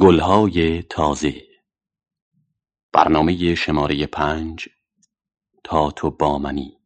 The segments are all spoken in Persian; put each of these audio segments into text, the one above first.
گلهای تازه. برنامه شماره پنج تا تو با منی.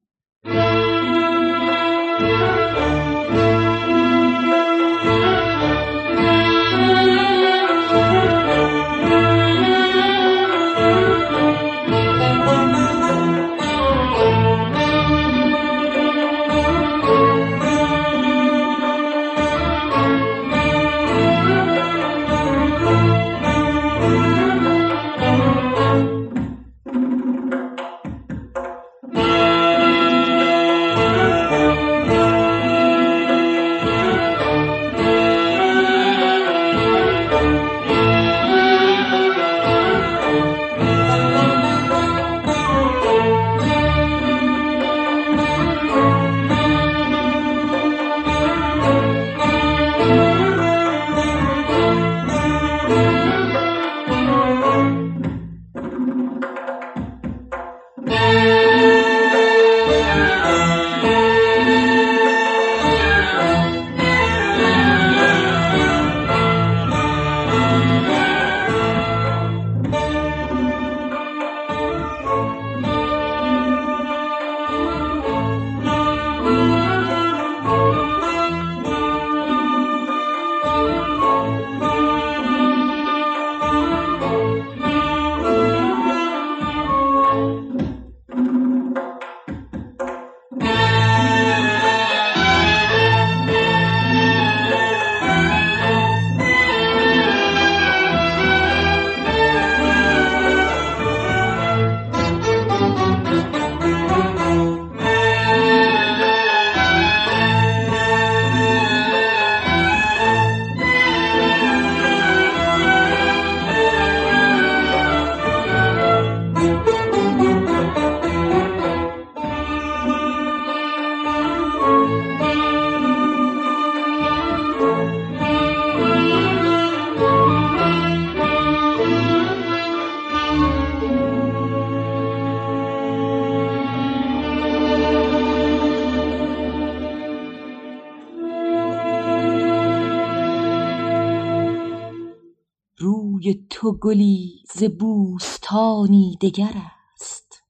تو گلی ز بوستانی دگر است.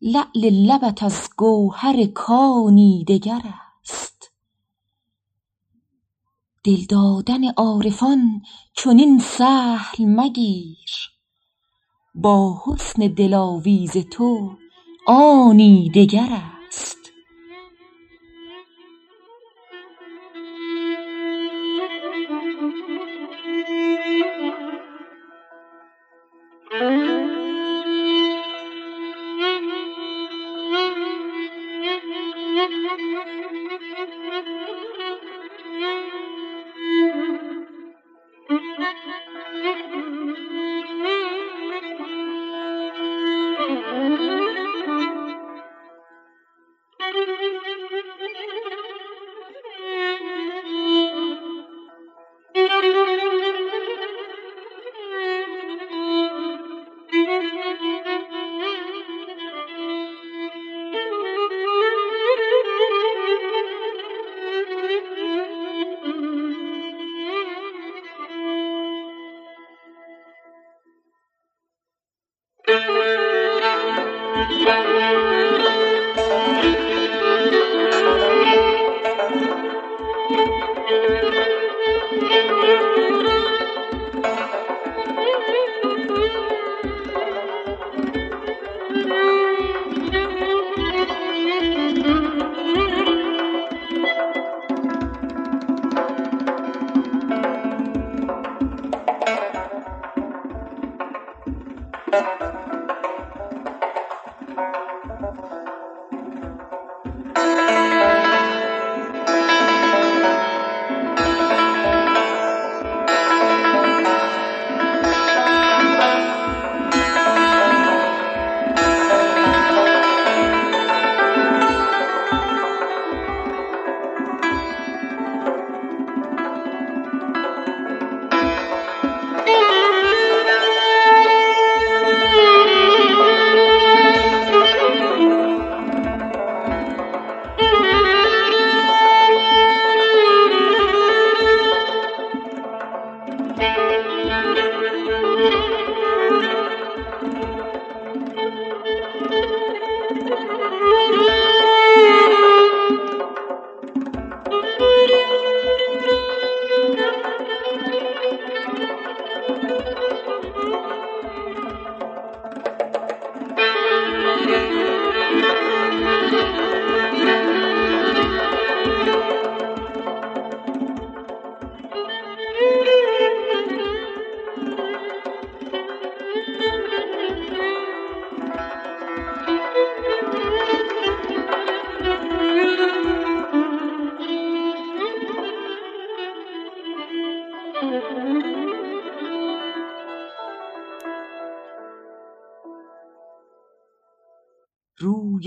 لعل لبت از گوهر کانی دگر است. دل دادن عارفان چنین سهل مگیر. با حسن دلاویز تو آنی دگر است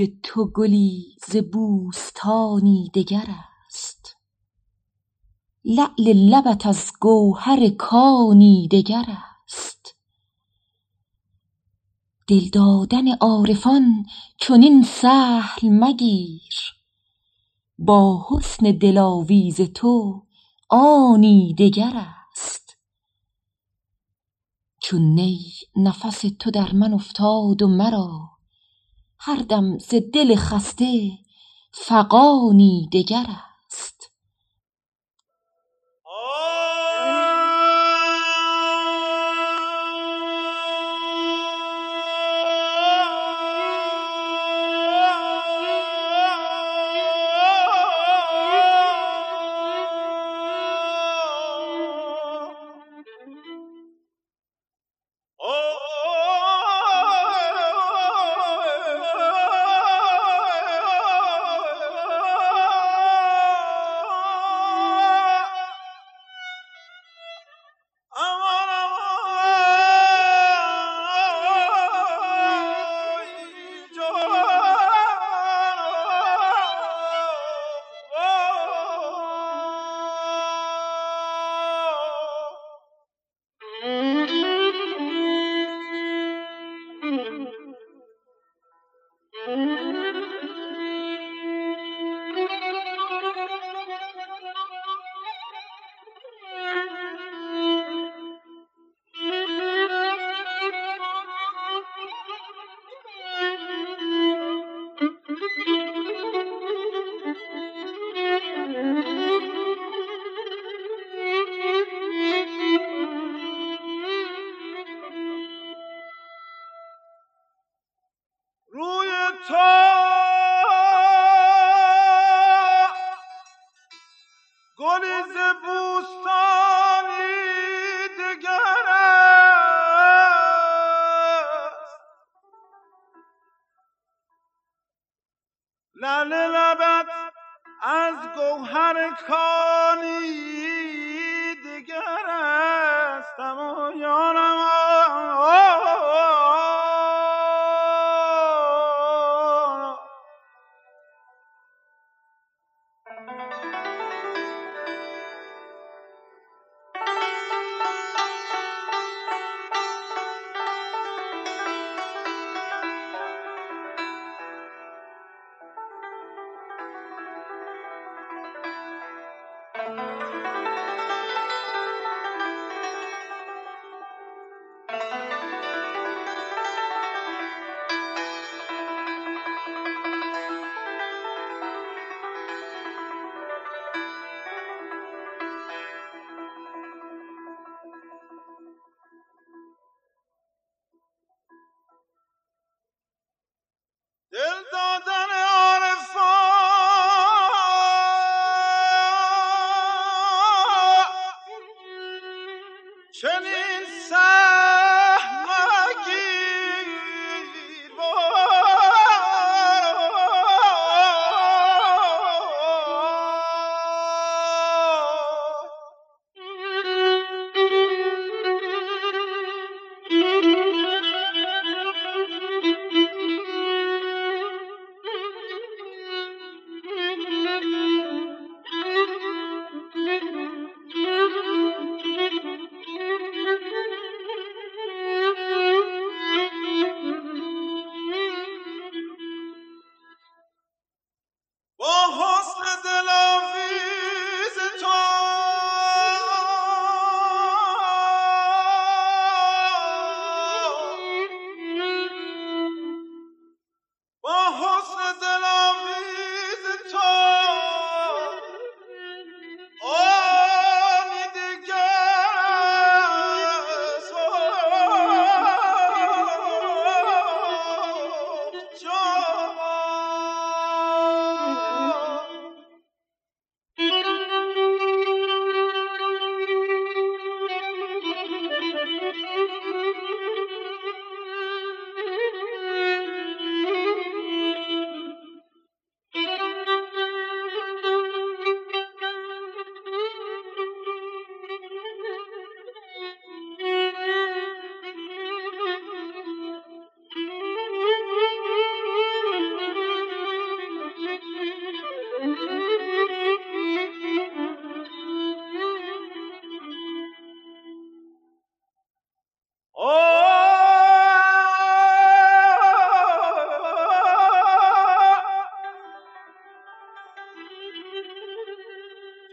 تو گلی ز بوستانی دگر است. لعل لبت از گوهر کانی دگر است. دل دادن عارفان چنین سهل مگیر. با حسن دلاویز تو آنی دگر است. چون نی نفس تو در من افتاد و مرا هر دم ز دل خسته فغانی دگر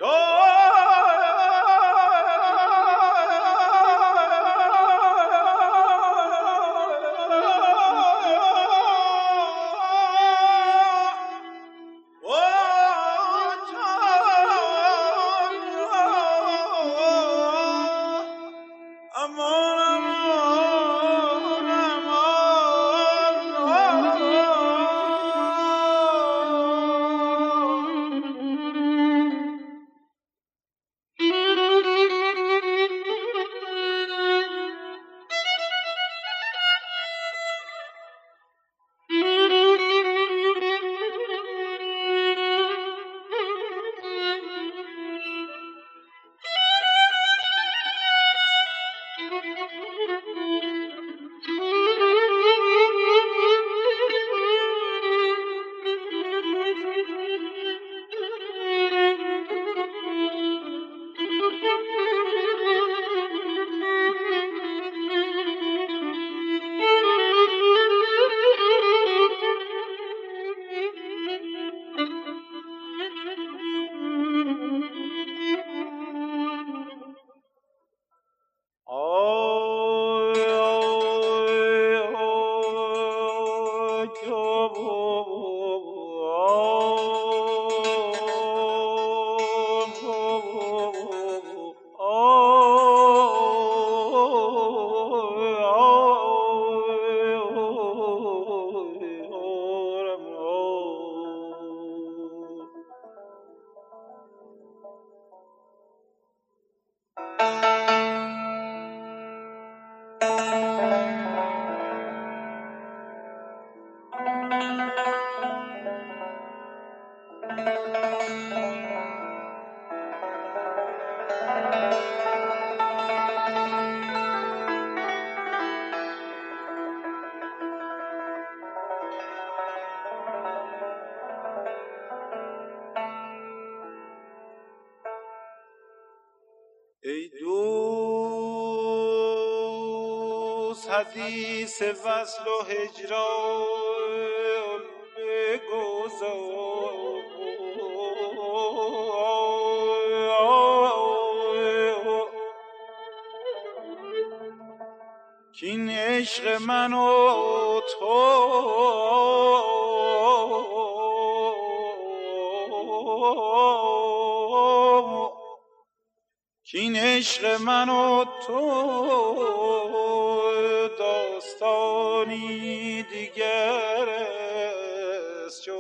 জয় حدیث وصل و هجران بگذار. کین عشق من و تو کین عشق من و تو داستانی دیگر است جان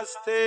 আসতে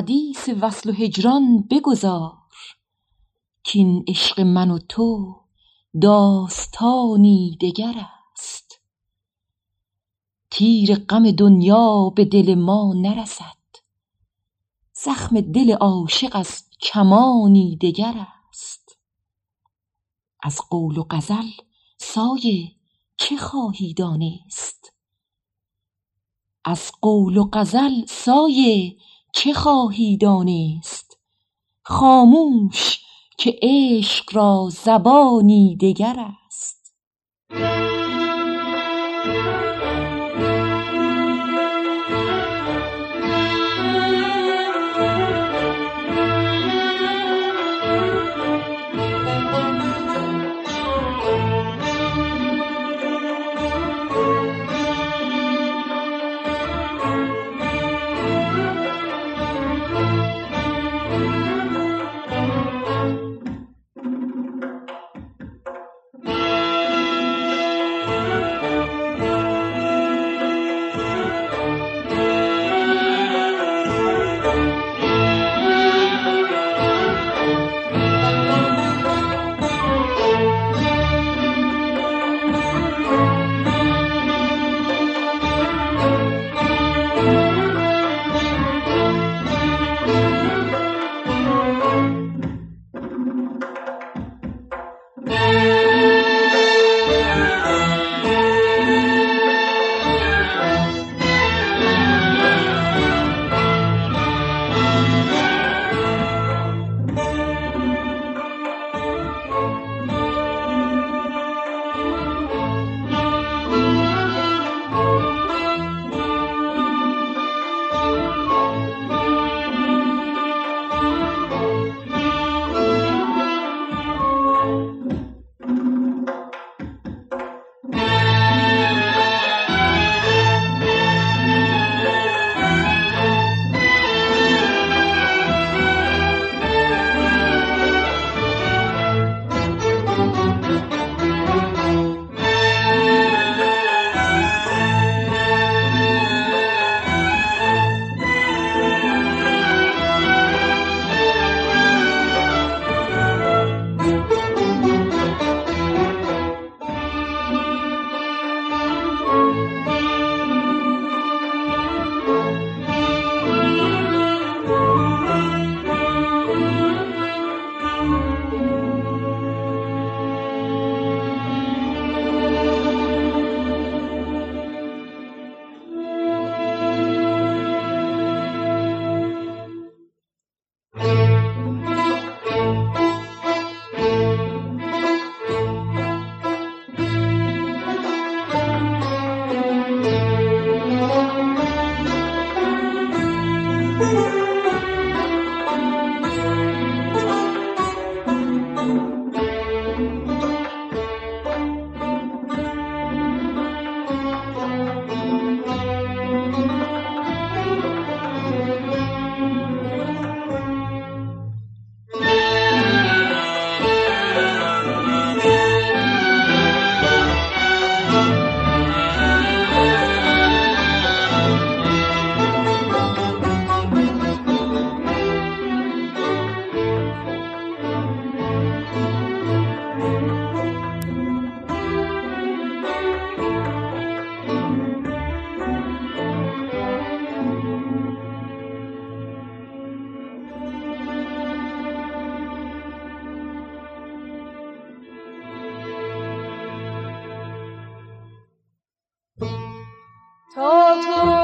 حدیث وصل و هجران بگذار کاین عشق من و تو داستانی دگر است. تیر غم دنیا به دل ما نرسد زخم دل عاشق از کمانی دگر است. از قول و غزل سایه چه خواهی دانست؟ خاموش که عشق را زبانی دگر است. ناز نوش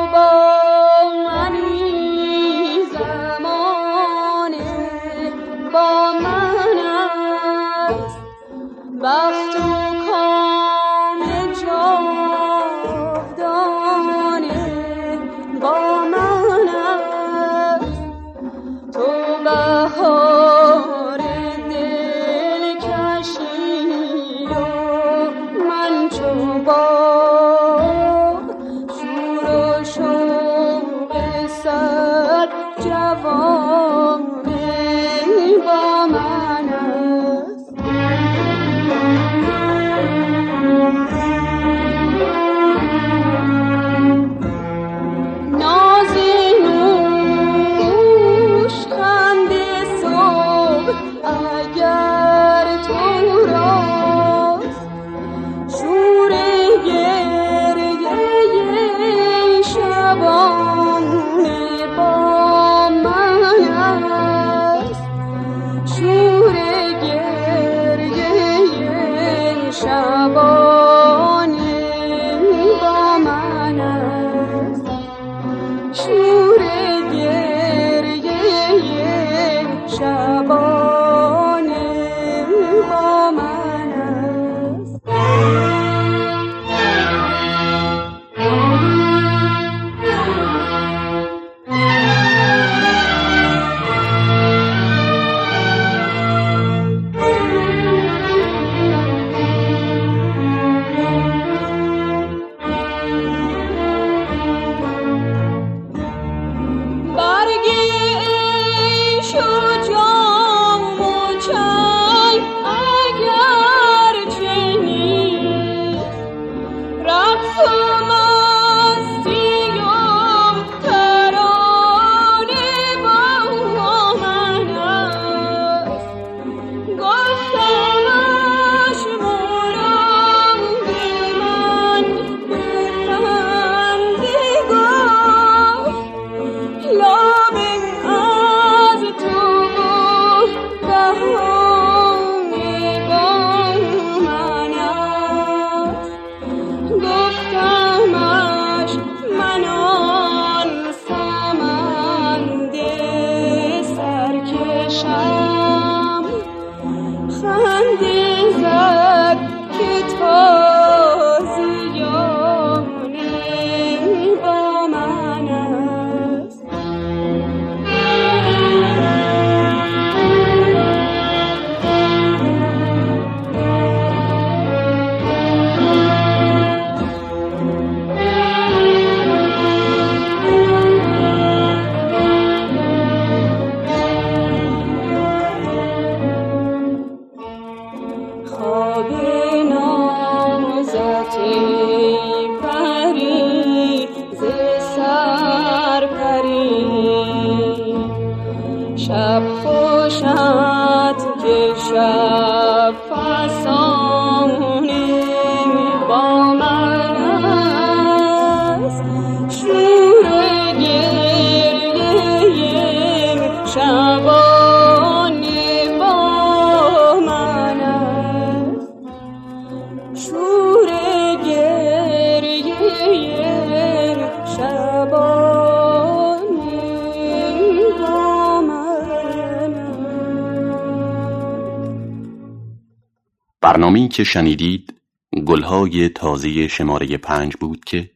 برنامه‌ای که شنیدید گلهای تازه شماره پنج بود که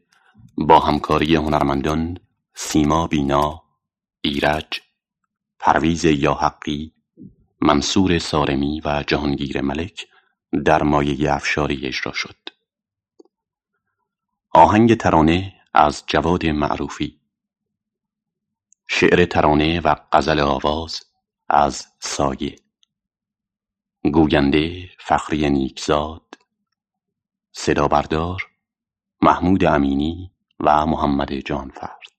با همکاری هنرمندان سیما بینا، ایرج، پرویز یاحقی، منصور سارمی و جهانگیر ملک در مایه افشاری اجرا شد. آهنگ ترانه از جواد معروفی شعر ترانه و غزل آواز از سایه گوینده فخری نیکزاد صدا بردار محمود امینی و محمد جانفرد